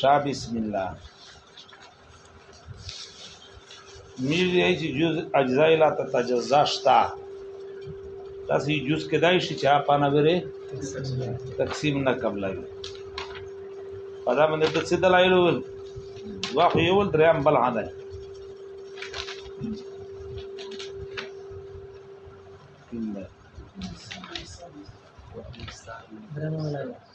شا بسم الله میر دی چې جز اجزاء لا تتجزا شتا تاسو یې جز کدای شي چې اپا نه وره تقسیم نه قبلای په دا باندې د څه دلایل ول وا خو یو دریم بل عادت Thank you.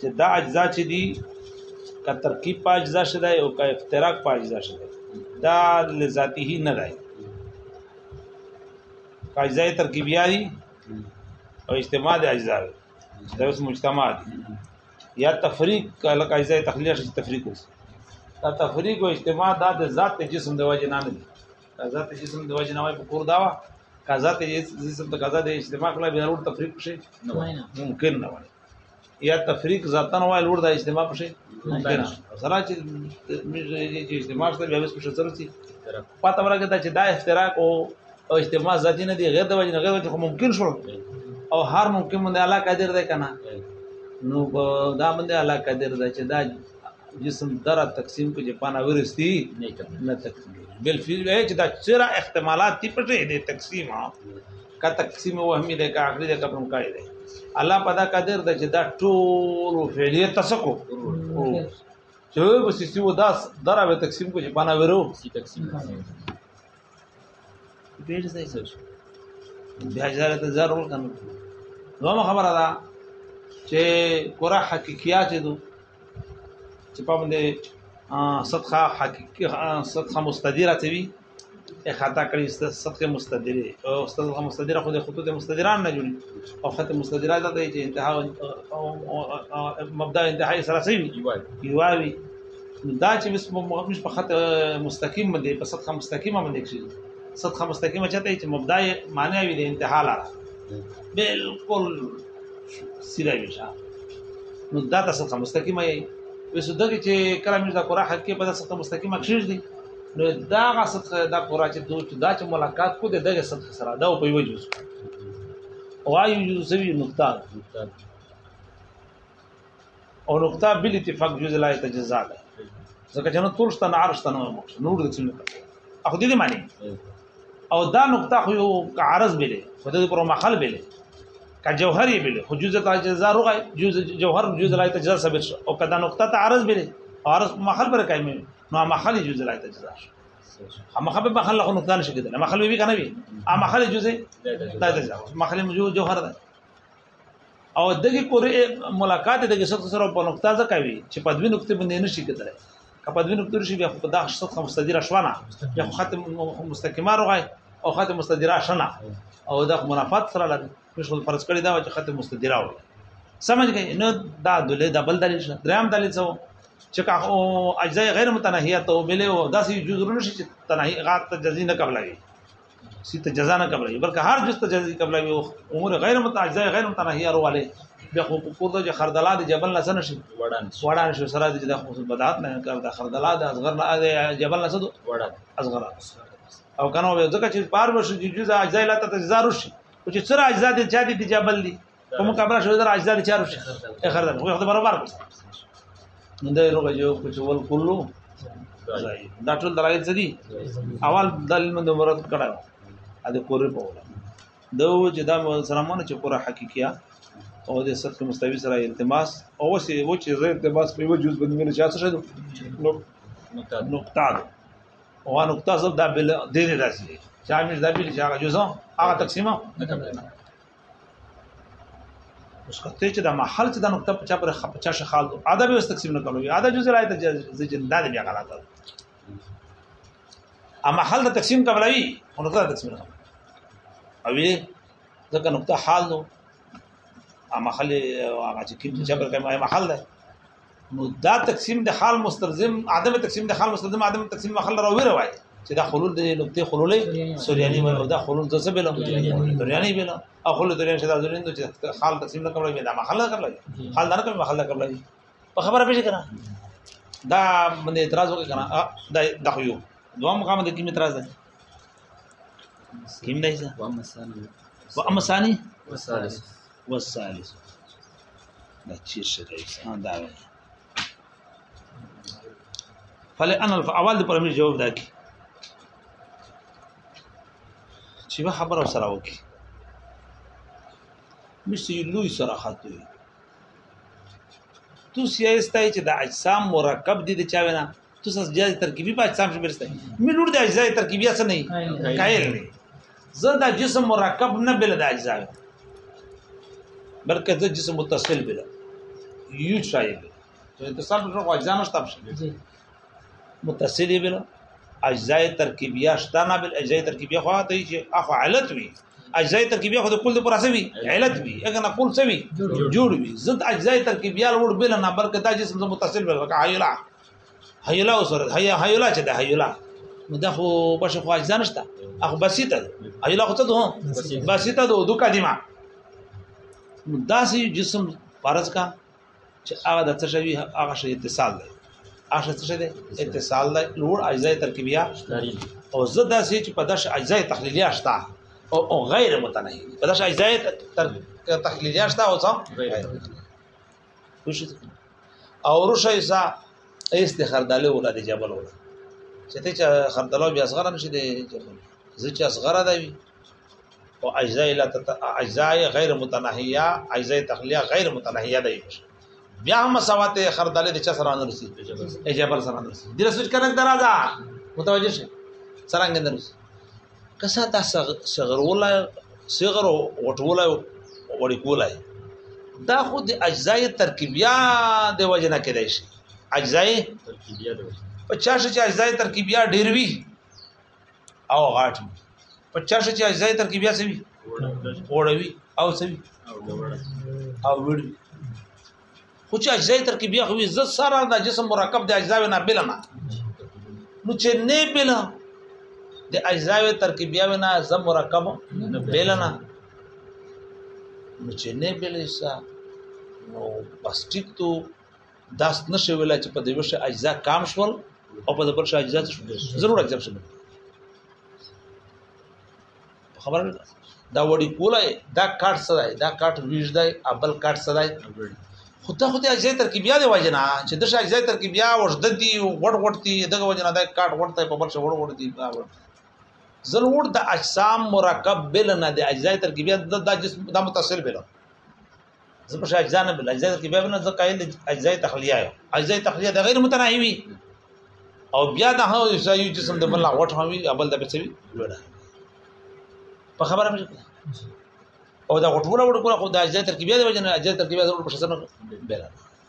چې دا اجزا چې دي که ترکیب په اجزا شته او که افتراق په اجزا شته دا لذاته نه دی اجزا ترکیبیا دي او اجتماع د اجزا دا اوس مجتمع دي یا تفریق کله اجزا تخلیه شي تفریق اوس دا تفریق او اجتماع دا د ذات جسم د وجه نه نه دي ذات جسم د وجه نه وای په کور دا وا قضا ته جسم ته قضا د اجتماع کله به ضرور تفریق شي نه ممکن نه وای یا تفریق ذاتن وای لور د اجتماع په شي ممکن سره چې چې اجتماع ته بیا وسو شتر سي پته ورګه دا چې دا افتراق او او اجتماع ذاتی نه دی غیر د وجه غیر وجه ممکن شو او هر ممکن باندې الله قادر دی کنه نو دا باندې الله قادر دی چې دا جسم درا تقسیم کو چې پانا ورستی نه تقسیم بل فیل چې دا چیرې احتمالات تی پټې دي تقسیم کا تقسیم وهمی ده کا عقلی ده کا کوم کاری ده الله پدا قادر ده چې دا ټول فعلیه تسکو چې په سیستم دا درا به تقسیم کو چې پانا ورو کی تقسیم ډیر ځای څه شو بیا ځاره ته ضرور کنه نو خبره ده چې کره حقیقیات دي چې په باندې صدقه حقيقي صدقه مستديره ته وي خطا کړی صدقه مستديره او صدقه مستديره خو د خطوط مستديران نه جوړي او خط مستديره دا دی چې انتها او مبدا انتهای سره سي یووي دا چې بس مش په خط مستقیم باندې په صدقه مستقیمه باندې کړی صدقه مستقیمه چاته چې مبدا معنی وي د انتها لاره بالکل سیده ویشه نو دا تاسو ته مستقیم یې وسو دغه چې کله موږ دا قرآن حق کې په تاسو ته مستقیم اکشیش دي نو دا غسد دا قرآن چې دوی دا چې ملاقات کو د دغه صدق سره دا په یو جز او ایو جزوی نقطه او نقطه بل اتفاق جز لا يتجزا ده ځکه چې نو ترشته نه عرشته نه مقصد نور د څه اخو دې معنی او دا نقطه خو یو عارض بلې خو د پر مخل بلې کا جوهری بلې خو جزء تجزا رغه جزء جوهر جزء لا تجزا ثابت شو او کدا نقطه ته عارض بلې عارض مخل پر قائم نو مخل جزء لا تجزا شو مخل به مخل خو نقطه نشي کېدل مخل به کنه وي مخل جزء لا تجزا مخل جوهر ده او دغه پورې ملاقات دغه شخص سره په نقطه ځکه وی چې په دوی نقطه باندې نشي کېدلی که په دوی نقطه شي بیا خو دا شخص مستدیره شونه بیا خو ختم مستقیمه روغای او ختم مستدیره شنه او دا منافات سره لري مشغول فرض کړی دا چې ختم مستدیره وي سمجھ گئے نو دا دله دبل دلیل شه درام دلیل څه چې کا او اجزاء غیر متناهیه ته ویلې او داسې جزر نشي چې تناهي غات جزینه قبلوي سی ته جزا نه قبلې بلکې هر جز ته جزا قبلې او امور غیر متعجزه غیر متناهیه ورواله بیا خو په کور د خردلا د جبل نه سن شي وړان وړان شو سره د خو بدعت نه کار د خردلا د اصغر نه د جبل نه سد وړان اصغر او کنه ځکه چې بار بار شي جزا اجزا لا ته جزا رشي او چې سره اجزا د چا دي جبل دي په مقابله شوې در اجزا دي چارو شي اخر ده خو برابر نو دا روغ جو کوچ ول کولو دا ټول دلایل څه دي اول دلیل من مراد کړه ا دې کورې په ولا دا و چې دا سلامونه چې کور حقیقیا او د صد کې مستوي سره التماس او سه و چې زه التماس په یو جز باندې نه چاته شدو نو نقطه نقطه او نقطه زب دا بل دې راځي چې امیر دا بل چې هغه جزء هغه تقسیمه اوس خطه چې د محل چې د نقطه په چا پر خپ چا شخال دو ادب یې تقسیم نه کولو ادب جزء راځي ته ځین دا بیا غلط ده ا محل د تقسیم کولای او نقطه تقسیم نه او وی ځکه نقطه حال دو ا محل هغه چې کوم چا پر کومه محل ده نو دا تقسیم د حال مستلزم عدم تقسیم د حال مستلزم عدم تقسیم مخل راوي راوي چې دا خلول د نقطې خلولې سورياني مې او دا خلول د څه بل سورياني بل او خلول د رنشه د زرین چې حال تقسیم نه کولای دا مخل کولای حال نه کولای مخل کولای په خبره پېښ کړه دا باندې اعتراض وکړه کنه دا د خو یو دوه مقام د کیم اعتراض ده کیم نه ځه و امسانی و امسانی و ثالث والثالث دا چیر شي ها دا فل انا اول د پرمې جواب دا کی چې به خبره سره وکي مشته لوی سره خاطر تو سیاستای چې د اجسام مرکب دي د چا وینا تو سس جای ترکیبی په اجسام کې برسته ملور د اجزای ترکیبی څه نه قائل دی زه دا جسم مرکب نه بل د اجزا بلکې د جسم متصل بل یو شای بل ته اتصال پر خو اجزا نشته بشه متصل بل اجزای ترکیبی شته نه بل اجزای ترکیبی خو ته چې اخو علت وی اجزای ترکیبیه خو د کل لپاره سوي علت وي اګه نه کل سوي جوړ وي ضد اجزای ترکیبیه لوړ بل نه بلکې دا جسم سره متصل وي لکه حیلا حیلا سره حیا حیلا چې د حیلا نو دا خو بش خو اجزا نشته اخو بسيطه حیلا خو ته دوه بسيطه دوه دوه کلمه داسې جسم فرض کا چې هغه د څه شوی هغه شی اتصال دی هغه څه شی دی اتصال دی نور اجزاء ترکیبیه او زه دا سې چې په داش اجزاء تحلیلیه شته او او غیر متناهی په داش اجزاء تحلیلیه شته او څه غیر او روشه ایسا ایست خرداله ولا دی جبل ولا چې ته چې خردالو بیا صغره نشي دی جبل زه چې صغره دی او اجزاء لا اجزاء غیر متناهیه اجزاء تخلیه غیر متناهیه دی بیا هم مساوات خردل د چا سره نه رسی ای جبل سره نه رسی دله سوچ کنه درازا متوجه شي څنګه نه رسی کسا دا صغر ولا صغر وټولا وړي کولای دا خو د اجزاء ترکیبیا د وجنه کېدای شي اجزاء ترکیبیا د وجنه په چا شي چې اجزاء ترکیبیا ډیر وي او غاټي په چا شي چې اجزای ترکیب بیا سوي وړوي او سوي او وړوي خو چې اجزای ترکیب بیا خو زه سره د جسم مرکب د اجزا نه بل نه نو چې نه بل د اجزا ترکیب بیا نه زم مرکب بل نه نو چې نه بل ایسا نو بس ټیک ته داس نشي ویل چې په دې وشه اجزا کام شول او په دې بل شي اجزا شول ضرور اجزا شول خبر دا وړي کولای دا کارت سره دا کارت ویژ دی ابل کارت سره خو دا خو د اجزا ترکیبیا دی وجنا چې د شای اجزا ترکیبیا وجد دی وړ وړ دی دغه وجنا دا کارت ورته په بل شي وړ وړ دی ضرور د اجسام مرکب بل نه د اجزا ترکیبیا د جسم د متصل بل زه په اجزا نه بل اجزا کې بیا نه زه قائل اجزا تخلیه یم اجزا تخلیه د غیر متناهی وي او بیا د هغه اجزا یو جسم د بل غټ هم وي بل د بچوي لوړه په خبره مې او دا غټوله وړ کوله خو د اجزا ترکیبیا د وجنه اجزا ترکیبیا د وړ په شسنه بیره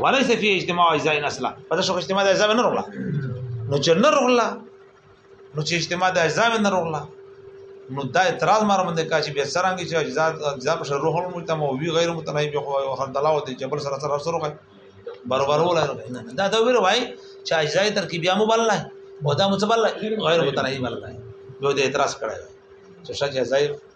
وليس فيه اجتماع اجزاء اصلا پدې شو اجتماع د اجزاء نه رغلا نو چې نه رغلا نو چې اجتماع د اجزاء نه رغلا نو دا اعتراض مار باندې کا چې به سرانګي چې اجزاء اجزاء په شر روح المتم او وی غیر متنای به خو خر دلاو دي جبل سره سره سره کوي برابر ولا دا دا ویل وای چې اجزاء ترکیبیا مو بل نه او دا متبل غیر متنای بل نه به اعتراض کړی چې شجه زیر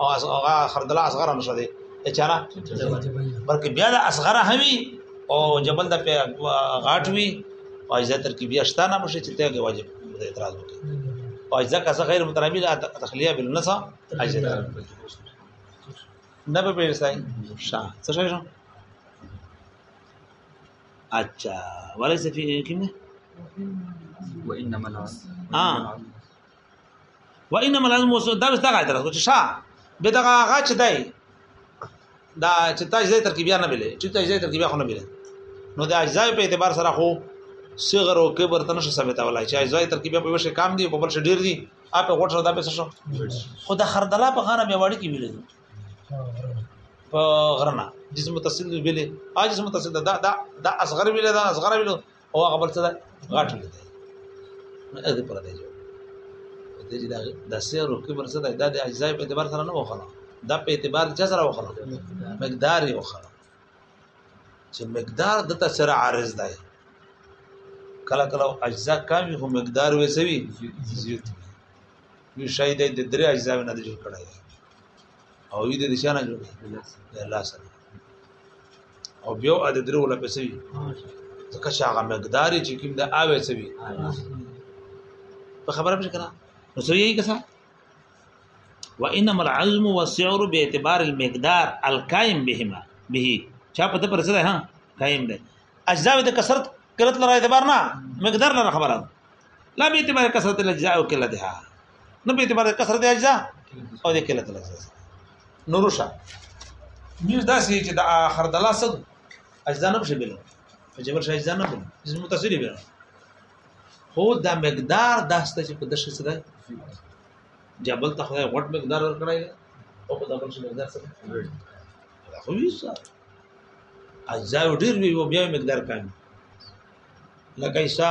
او هغه خردل اصغر هم شته چاره بلکې بیا د اصغر همي او جبل د په غاټ وی او اجزا ترکیبیه شته نه مشه چې ته واجب اعتراض وکړي او اجزا که غیر مترابی لا تخلیه بالنص اجزا نه به پیرسای شاه څه شي شو اچھا وليس في كم وانما العسل اه و انما العلم وسو دا بس دغه اعتراض چې شا به دغه هغه چې دی دا چې تاجزه ترکیبیا نه ملي چې تاجزه ترکیبیا خو نه ملي نو د اجزاء په اعتبار سره خو صغر او کبر تنه شو ثابت ولای چې اجزاء ترکیبیا په وشه کام دي په بل شي ډیر دي اپ غوټ شو دا په شو خو د خردلا په غانه به وړي کې ملي په غرنه جسم متصل ویلې اجسم متصل دا دا دا اصغر ویلې دا اصغر ویلې او هغه بل څه ده غټ نه دی نه دې پر دې جو دې چې دا د سیر رکوع پر څه ده دا د اجزا په اعتبار سره نه وخلا دا په اعتبار چې سره وخلا مقدار یې وخلا چې مقدار د تسر عارض دی کله کله اجزا کم وي خو مقدار وې سوي زیات وي شاید د درې اجزا نه جوړ کړای او یې دې شانه جوړ دی الله سره او بیا د درو لا پیسې ځکه چې هغه مقدار چې کوم د اوې سوي په خبره پېښ کړه نو سوي یې کسا وانما العزم والسعر باعتبار المقدار القائم بهما به چا په دې پر څه ده ها قائم ده اجزاء د کثرت کلت لره اعتبار نه مقدار لره خبره لا به اعتبار کثرت الاجزاء او قلتها نه به اعتبار کثرت الاجزاء او د قلت الاجزاء نورشا نیوز داسې چې د اخر د لاسد اجزاء نه بشي بل په جبر شای اجزاء نه بل جسم متصل بل خو دا مقدار داسته چې په دشه سره جبل ته خدای غټ مقدار ورکړای او په دبل شي مقدار سره دا خو یې سره اجزاء ډیر وی او بیا مقدار کم لکه ایسا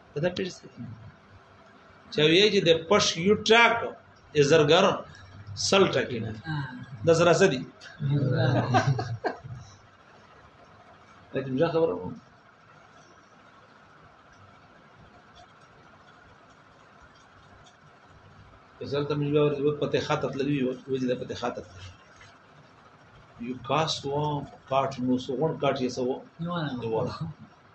دا پیرسته چا وی چې د پښ یو ټاک زرګر سل ټاکې نه د سره سدي دا جمله خبره مو زل ته مجبور ورته پته خاطر تللی و چې د پته خاطر یو کاس و کاټ نو سو غون کاټ یې سو نو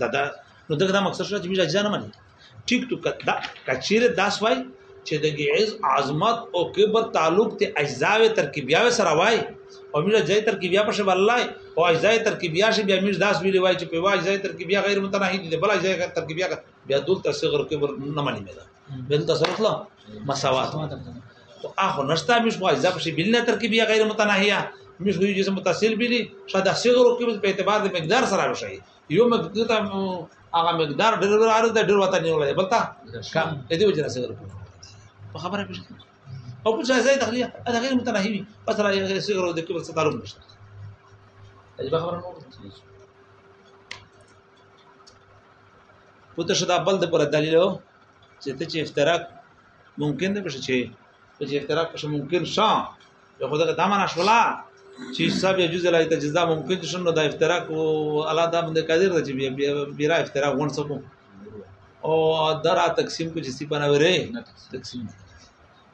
دا دا نو دغه دا مقصد شو چې موږ اجازه نه مني ټیک ټو دا کچیر داس وای چې د غیظ عظمت او کبر تعلق ته اجزاء ترکیبیا سره وای او موږ ځای ترکیبیا په شبه الله او اجزاء ترکیبیا شي بیا موږ داس ویلی وای چې په واجزاء ترکیبیا غیر متناهی دي بل اجزاء ترکیبیا بیا دول تصغر کبر نه مني مې بل تاسو خپل مساوات ما درته او اخو نشتا مش خو اذا په بل نه ترکیب یا غیر متناهیه مش وی جسم متصل بلی شدا صغر او کبر په اعتبار د مقدار سره وشي یو مقدار ته هغه مقدار ډېر ډېر عارض ډېر وته نه ولې بلتا کم دې وجه نه صغر په خبره پېښ او په ځای ځای تخلیه دا غیر متناهی وي پس را غیر صغر او د کبر څخه تعلق نشته دا خبره نو پته شدا بل د پر دلیل چې ته چې افتراق ممکن نه بشي چې ته چې افتراق بشي ممکن شا یو خدای له دمن اشولا چې حساب یې جزء لای تجزا ممکن شنو د افتراق او الله دا باندې قادر دی چې بیا افتراق ون سکو او درا تقسیم کو جسی پناوره تقسیم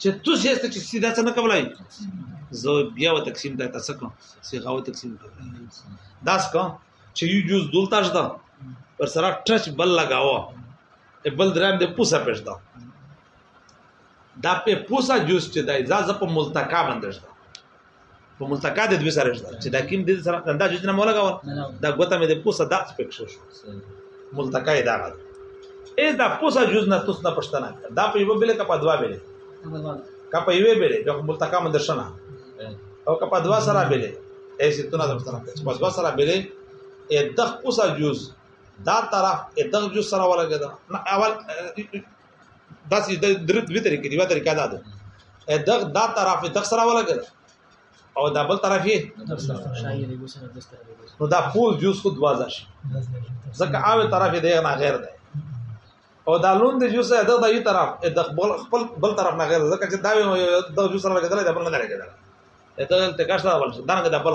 چې تو سي ست چې سیدا څه نه کولای زه بیا و تقسیم ته تاسو کوم سی غو تقسیم کوم داس کوم چې یو جز دولتا شته پر سره ټچ بل لگاوه بل درام دې پوسا پښدا دا په پوسا جوز چې دا ځا په ملتقا باندې شته په ملتقا د دوی سره شته چې دا کیم دې سره دا جوړ نه مولا غوړ دا ګوته مې د پوسه دا سپک شو ملتقا دا غل ایز دا پوسه جوړ نه تاسو نه پښتنه دا په یو بل کا په دوا بیل کا په یو بیل دا ملتقا مند شنه او کا په دوا سره بیل ایسه تونه د پښتنه چې په دوا سره بیل ا دغه پوسه جوړ دا طرف ا دغه جوړ سره ولګا نه اول دا چې د درې دوه طریقې دی وا طریقه دا ده دا دا طرف د سره ولګل او دا بل طرف یې نو دا فول جوس خود وازه شي ځکه اوی طرف دی نه غیر دی او دا لون د جوس د دې طرف د خپل خپل بل طرف نه غیر ځکه چې دا د جوس سره لګیدل دا بل نه لګیدل دا تکاش دا بل دا نه دا بل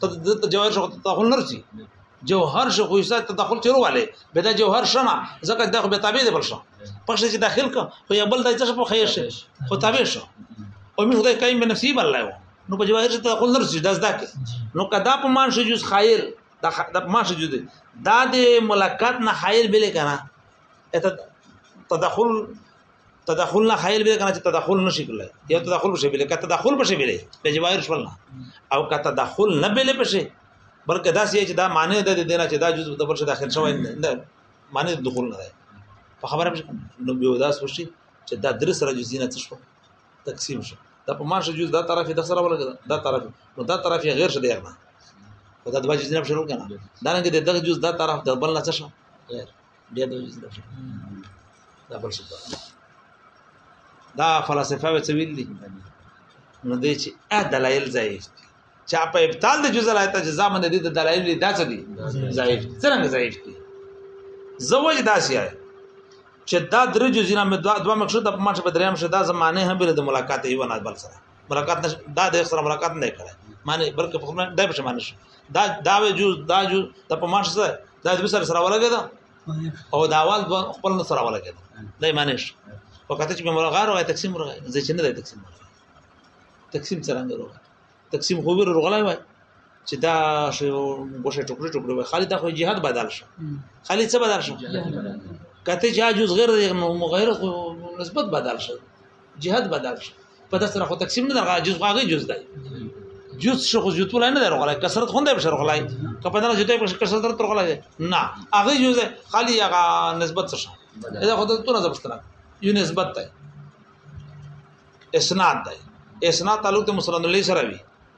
ته د جوهر شو تداخل نه رسی جوهر شو خو یې تداخل چیرو والے به دا جوهر شمه ځکه دا خو به تابع دی بل شو پښه چې داخل ک خو یې بل دای څه په خیر شي خو تابع شو او موږ خدای کایم بنصیب الله نو په جوهر شو تداخل نه رسی دا زده نو کدا په مان شو جز خیر دا د ما شو جز دا د ملاقات نه خیر بل کنه ته تداخل تدخل نه خیل به کنه چې تدخل نشي کولای یو تدخل بشي بل کته تدخل بشي بل د جواهر شول نه او کته تدخل نه بل بشي بلکې دا سې چې دا معنی ده د دینه چې دا جزء د برشه داخل شوی نه معنی د دخول نه ده په خبره بشي نو به دا سوشي چې دا درې سره جزینه څه شو تقسیم شو دا په ماشه جز دا طرف د سره ولګ دا طرف نو دا طرف غیر شته دی نه دا د باجې جناب شروع کنه دا نه کې د دغه جز دا طرف د بل نه څه شو غیر بیا د دا فلسفه دا فلسفه به څه ویل دي نو دې چې ا دلایل ځای چا په ابطال د جزء لایته جزا من دي د دلایل دي دا څه دي ضعیف څنګه ضعیف دي زوج داسې آی چې دا درې جزینه مې دوه مقصود په ماشه په دریم شه دا زمانه هم بل د ملاقات یو نه بل سره ملاقات نه دا د سره ملاقات نه کړه معنی بلکې په خپل دای په شمانه شو دا دا جز دا جز د په مانش سره دا د سره سره ولګید او دا اول خپل سره ولګید دای معنی شو وکړه چې ملغار او تقسیم ورغی زه چې نه د تقسیم ورغی تقسیم څنګه ورغی تقسیم خو ور ورغلای وای چې دا شو غوشه ټوکړي ټوکړي وای خالد خو جهاد بدل شو خالد څه بدل شو کته جاجوز غیر مغیر خو نسبت بدل شو جهاد بدل شي په داس را خو تقسیم نه درغه جز غاغي جز دی جز شو خو جوت ولا نه درغلای کثرت خوند به شرغلای کپه دغه جوت په کثرت در ترغلای نه هغه جز خالی هغه نسبت څه دا خو ته تو نه زبستره یو نسبت دی اسناد دی اسناد تعلق ته مسند الله سره وي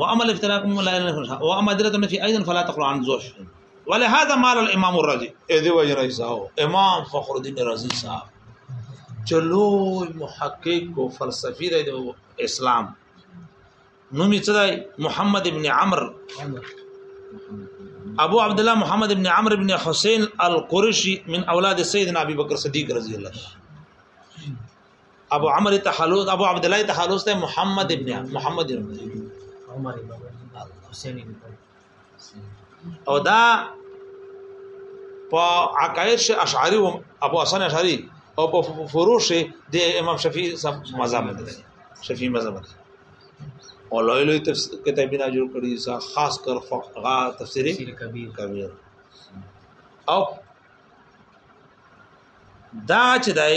وعمل افتراق لا اله وعمل ادرته في ايضا فلا تقل عن زوج ولهذا مال الامام الرازي اې دی وجه رئیس امام فخر الدين رازي صاحب چلو محقق او فلسفي دی اسلام نو می صدای محمد ابن عمرو ابو عبد الله محمد ابن عمرو ابن حسين القرشي من اولاد سيدنا ابي بكر الصديق رضي الله عنه ابو عمرو تحلوس ابو عبد الله تحلوس ته محمد ابن محمد ابن عمر ابن حسین ابن او دا په عقاید شه اشعری او ابو حسن اشعری او په فروش د امام شفیع سم مذهب دی شفیع مذهب دی او لوی لوی تفسیر کتابونه جوړ کړی سا خاص کر فقها تفسیر کبیر کبیر او دا چې دای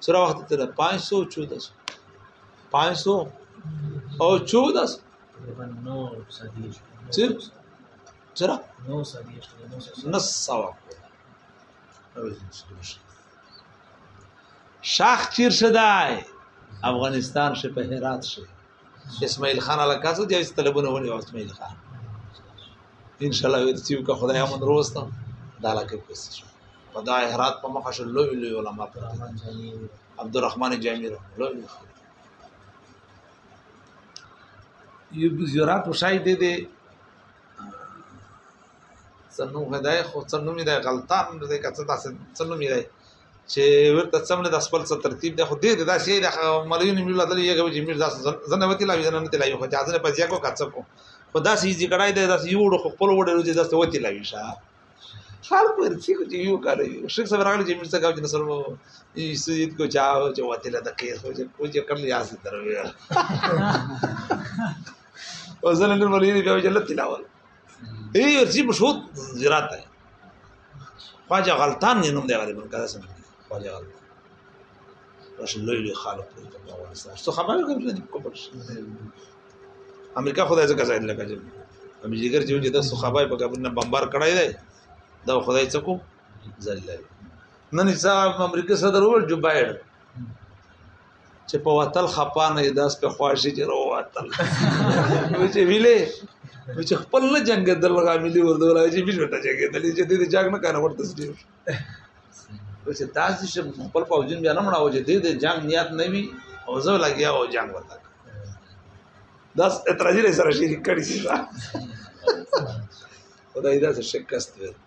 سره وخت ته ده 514 500 او 14 نو صدیش صرف سره نو صدیش نو سوا شاخ چیر شدای افغانستان شه په هرات شه اسماعیل خان علاقه څه جایز طلبونه ونی او اسماعیل خان ان شاء الله ورتیو که خدای امن روسته دا علاقه کوسه شو په دا احرات په مخه شو لوی لوی علما پر عبدالرحمن جامی لوی لوی یو زیارات وشای دې دې څنو هدايه خو څنو مې ده غلطان دې کته تاسو څنو مې ده چې ورته څمنه د خپل څه ترتیب دی خو دې د داسې د مليون مليون دلې یو چې میر داس زنه وتی لا وینه نه تلای خو چې ازنه پځیا کو کڅ کو خو داسې یې ګړای دی داسې یو ډو خپل وړي روزي داسې وتی لا ویشه خلک ورڅی کو چې یو کار یو شیخ صاحب راغلی چې میر څه کاوه چې سره مو یې سید کو چاو چې وتی لا د کې خو چې کو چې کړل یا سي دروي او زنه نور مليون بیا چې لته لاول ای ورسی مشهود زراعت دی خواجه غلطان نه نوم دی غالبا کدا سم خواجه غلطان راشه لوی لوی خالق دی په افغانستان څه خبره کوم چې کوم امریکا خدای څخه ځای لګا چې هم جګر چې چې د څه خبره په کابل نه بمبار کړای دی دا خدای څخه کوم ځای لګا نن صاحب امریکا صدر وویل جو بایډن چې په وتل خپانه یې داس په خواشي چې رو وتل نو چې ویلې نو چې خپل نه جنگ دل غاملي ورته ولا چې بیل وته جنگ دل چې دې جنگ نه کنه ورته سړي چې داسې چې خپل فوجین بیا نه مړاو چې دې جنگ نیت نه وي او زه لګیا او جنگ وته داس اتراجی سره شي کړی شي خدای دې شکست ورته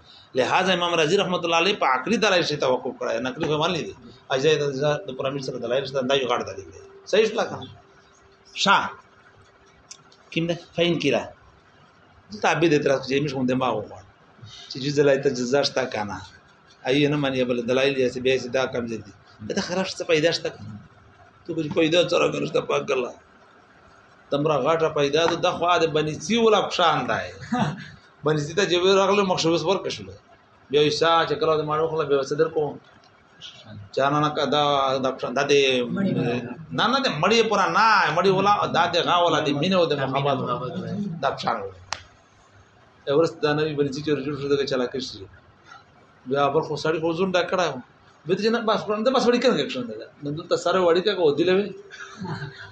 لہذا امام رازی رحمت الله علیه په عقلی دلایل شي توقف کړی نقلی به مال دي اجازه د پرامیر سره دلایل شته دا یو غړ دلیل دی صحیح شته کنه شا کیم ده فین کیرا تعبیر د تر څه مش هم دماغ وغواړي چې جز لای ته جزا شته کنه ای نه مانی بل دلایل یې بیا سي دا کم دي دا خراب څه پیدا شته کنه ته کوم پیدا سره ګرځته پاک الله تمرا غاټه پیدا ده د خوا د بنی سی ولا پشان دی بنستی ته جوی راغله مخ شوس ورک شول بیا ایسا چې کله د ماړو خلا به صدر کوم چانه نه کدا د د دې نه نه د مړی پر نه مړی ولا د دې غا ولا د مینه او د محبت د پښان ورس د نبی بنځي چې جوړ شو دغه چلا کشي بیا بل خو سړی خو زون دا کړه به دې نه بس پرم دا بس وړي کنه کښن دا نو دلته سره وړي کا کو دلې وي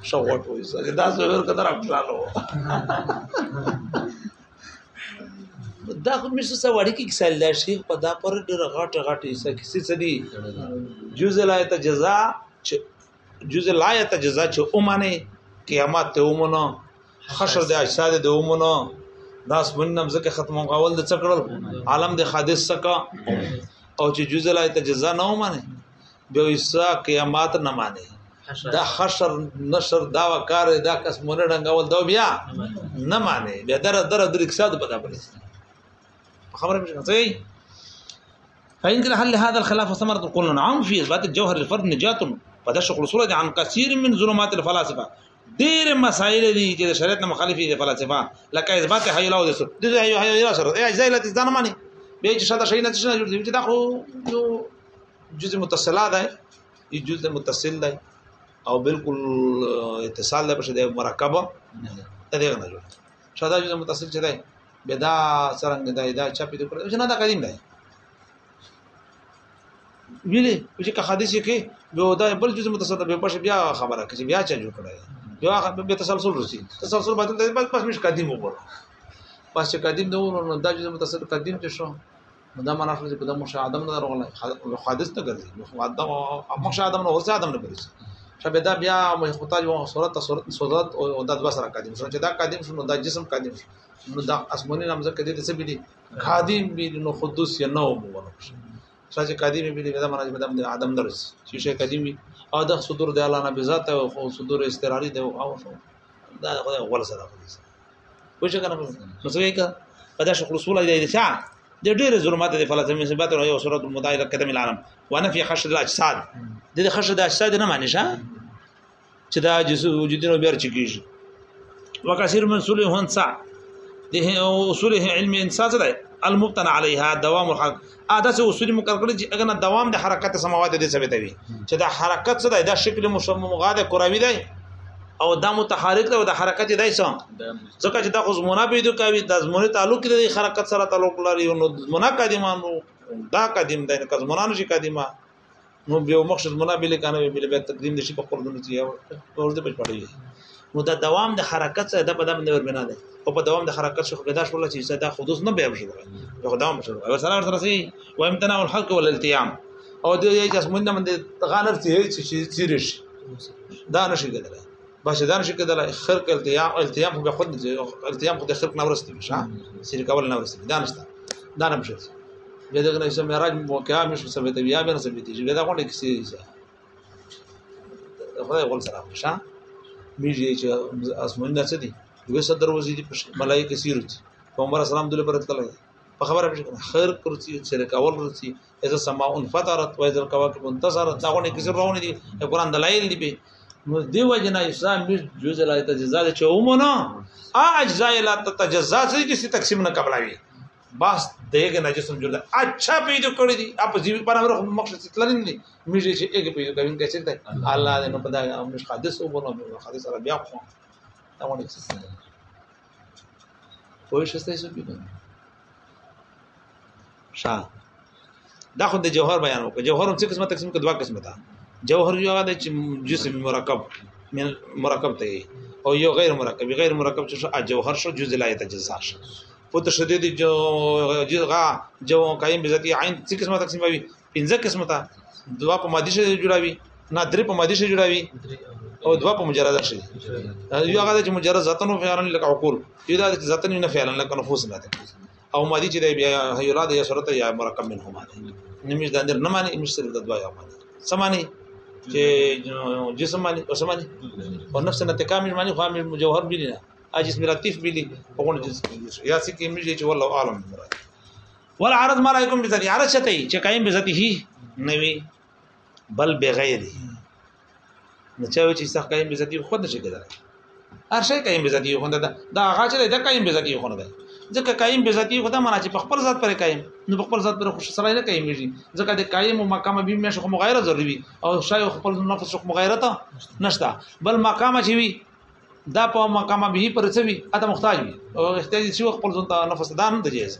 شو وټ وي سره دا سره کدر افلالو دا خو مې څه وړي کې کسل دا شي په دا پر ډېر غټ غټ یې څه کیسې څه دي جزء لا ته جزاء چې جز لا يتجزا چې اومنه قیامت ته اومنه خشر د اجساد د اومنه داس منم زکه ختم غول د څکړل عالم د حادث سکا او چې جز لا يتجزا نه اومنه به ایسا قیامت نه مانه دا خشر نشر دا وکار دا کس مونږ ډنګول دا بیا نه مانه بیا در در د اقتصاد په دا بل خبره مشه صحیح فإن كان حل هذا الخلاف ثمرة قلنا عام في إثبات الجوهر الفرد نجات فده شغل صورة عن كثير من ظلمات الفلاسفة ډېر مسائل دي چې د شریعت نه مخالفي دي فلسفه لکه اثبات حی له دسو د حی حی له سره ای اجزا له ځان معنی به چې شته شي نه چې نه جوړ دي چې دا خو یو جزء متصله ده یو جزء متصل ده او بالکل اتصال ده په شته مرکبه نه ده دا نه جوړ شاده جزء متصل چي دی بدا څنګه دی دا چا پیدا کړو چې نه دا قدیم دی ویلې چې که حدیث کې به دا بل جزء متصل به پښ بیا خبره کوي بیا چا جوړ کړی بیا به تسلسل رسی تسلسل باندې بس پښ مش قدیم وګورم پس چې قدیم نه ورنه دا جزء متصل قدیم چې شو نو دا معنا شو چې په د مشاهده نه درغله نو حادث نه ګرځي نو مقدم او مشاهده نه اوسه ادم نه ګرځي شبه دا بیا مې خطا جو صورت صورت صورت او د دوا سره قادم شو چې دا قادم شو نو دا جسم قادم شو نو دا اسمنی نامزه کدي د څه بلی قادم بی نو قدوس یا نو مو ساجه قدیمی بلی دا مراد مدام د عدم درس چې شي قدیمی او د صدور د اعلان به ذات او صدور استراری د او دا غول سره کوي وجه کنه نو څه وکړه په داسې خلص ولا دی چې د ډېر ظلمات د فلسفه نسبت او یو صورت متعلق کتم العالم ونفي خشر الاجساد د خشر د اجساد نه معنی شه چې دا جسو وجودونو بیر چکیږي وکثیر من سوله هنسا د اصول علم انسان ده المبتنى عليها دوام الحق ادا سه اصول مقرر کړی چې اګه نه دوام د حرکت سماوات دې ثابت وي چې دا حرکت څه دی دا شکل مشمغه ده کروي دی او دا متحرک دی او دا حرکت دی څه ځکه چې دا خو زمونه پیدا کوي د زمونه تعلق دی حرکت سره تعلق لري نو زمونه قدیمانو دا قدیم دی که زمونه نشي قدیمه نو به یو مخشد منا بل کنه به بل به تقدیم دي شي په قرضونو چې یو قرض په پړې نو دا دوام د حرکت سره د په دام نور بنا ده او په دوام د حرکت شو به دا شول چې دا حدوث نه به شي دا دوام شو او سره سره سي و امتناع الحق والالتیام او د یو جسمونه من د غانر چې چې چې دا نشي کېدلی بس دا نشي کېدلای خرق التیام التیام خو خود التیام خو د خرق نه ورسته شه سیر کول نه ورسته دا نشته دا نه مشه بیا دغه نه سم راج موقعا مش ثبت بیا به ثبت شي دا غونډه کسی خدای غول سره شه میږي چې اسمن نه څه دي دوی صدر وزیر ملائکه سیر دي پیغمبر اسلام دله پر تللی په خبره به خیر کرسی سیر کول کرسی اذا سما ان فطرت و اذا الكواكب انتصرت دا غونې کیسې روانې دي قرآن دلایل دی به نو دی وجنا اسلام مش جز لا تجزا چې ومنه ا اجزا لا تجزا چې تقسیم نه قبلوي بس دغه نه جسم جوړ اچھا پیدا کړی دي اپ جیو پر امر مقصد تللین دي مجھے چې اګه پیدا کوي کې څه ده الله دې نو پدا مش حادث وبنو مش حادث را بیا خو دا ونه څه پوه شئ تاسو کې نه شا دا خو د جوهر بیان وکړه جوهر هم څه قسمه تقسیم کړه دوا قسمه ده جوهر یو هغه چې جسم مرکب من مرکب ته او یو غیر مرکب غیر مرکب چې جوهر شو جز لا یتجزا شو په تشدید جو جزغه جو قائم بذاتی عین څه قسمه تقسیم وي پنځه قسمه تا دوا په مادي شي جوړاوي نه درې په مادي شي جوړاوي او دوا په مجرد شي یو هغه چې مجرد ذاتن او فعلن لکه عقول یو دا چې ذاتن نه فعلن لکه نفوس نه او مادي چې بیا هیولاد یا صورت یا مرکب منه معنی نمیش د اندر نه معنی مش سره د دوا یا معنی سمانی چې جسم معنی او سمانی او نفس نه تکامل معنی خو مجوهر بلی نه اجسم لطیف بلی په کوم یا سکه مش چې والله عالم مراد ولا عرض ما رايكم بذاتي عرض شته چې قائم بذاته نه وي بل بغیر نه چاوي چې صح قائم بذاته خود نشي کېدای هر شي قائم بذاته خو ده دا هغه چې د قائم بذاته خو نه ده ځکه قائم بذاته خو ده معنی چې په خپل ذات پر قائم نو په خپل ذات پر خوش سره نه قائم وي ځکه د قائم او مقام به مې شخو مغیره ضروري وي او شای خپل نفس شخو مغیره ته نشته بل مقام چې وي دا په مقام به پر څه وي اته محتاج وي او احتیاج شي خپل ځان ته نفس دان د جهاز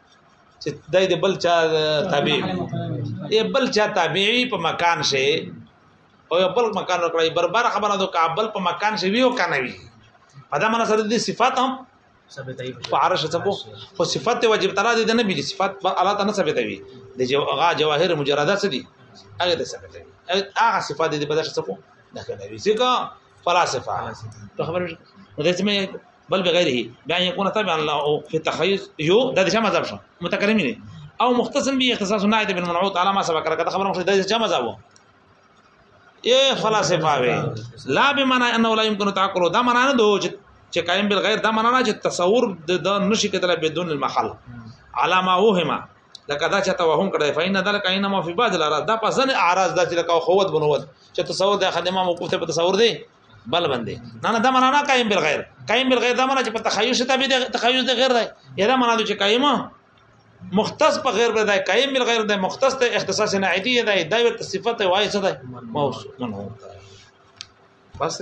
چې دای د بل چا تابع دی بل چا تابعی په مکان شي او بل مکان وکړي بربر خبره د کابل په مکان شي ویو کنه وی په دا معنی سره دي صفات هم په عرش سبو خو صفات واجب تعالی دي نه بي صفات الله تعالی ثابتوي د جواهر مجرده سدي هغه ته ثابتوي هغه صفات دي په داسې سبو داخله وي ځکه فلاسفه ته خبره ده چې بل بغیره بیا یکون تابعا له فی التخیز یو د دې مذهب شو متکلم نه او مختصم به اختصاص نائد بن منعوت على ما سبق لك خبر مختص د دې مذهب اے فلسفه وی لا بمعنى انه لا يمكن تعقل دا معنا نه دو چې قائم بالغیر دا معنا نه چې تصور د نشي کېدل بدون المحل علامه وهمه لکه دا چې توهم کړی فین ذلک انما فی بعض الاراض دا پسنه اعراض دا چې لکه خوت بنوت چې تصور د خدمه موقوف ته په تصور دی بل باندې نه نه دا معنا نه قائم بالغیر قائم بالغیر دا معنا چې په تخیل شته به تخیل د غیر دی یدا معنا چې قائم مختص په غیر به دی قائم بالغیر دی مختص ته اختصاص نه عیدی دی دا یو صفت وایي څه دی موصوف منه بس